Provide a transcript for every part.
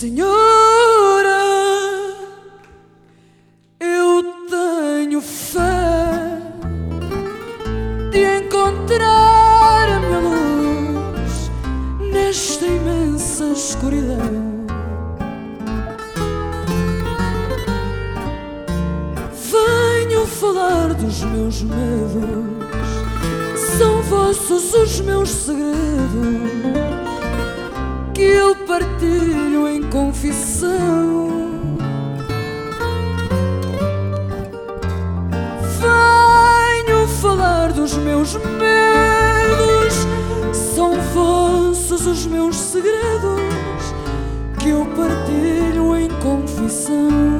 Senhora, eu tenho fé de encontrar a minha luz nesta imensa escuridão. Venho falar dos meus medos, são vossos os meus segredos que eu partilho em confissão. Venho falar dos meus medos, são vossos os meus segredos que eu partilho em confissão.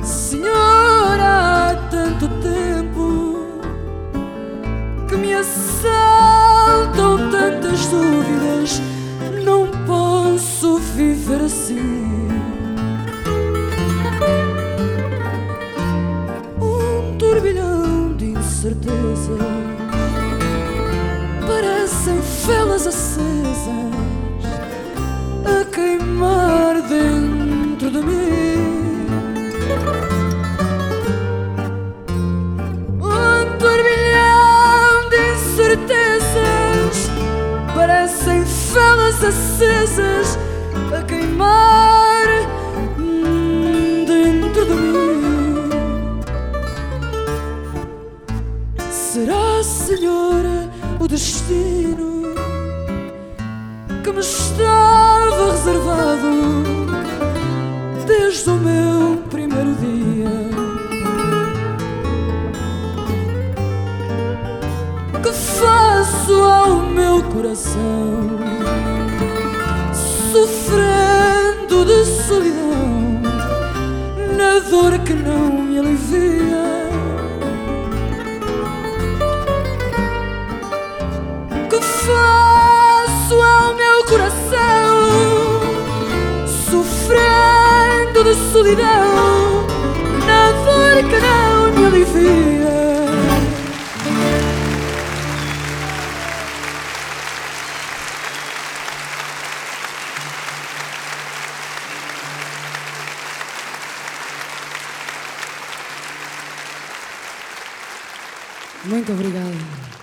Senhor, há tanto tempo que me assaltam assim. Um turbilhão de incertezas parecem velas acesas a queimar dentro de mim. Um turbilhão de incertezas parecem velas acesas a queimar hum, dentro de mim. Será, Senhora, o destino que me estava reservado desde o meu primeiro dia? que faço ao meu coração, sofrendo de solidão, na dor que não me alivia. Que faço ao meu coração, sofrendo de solidão, Muito obrigada.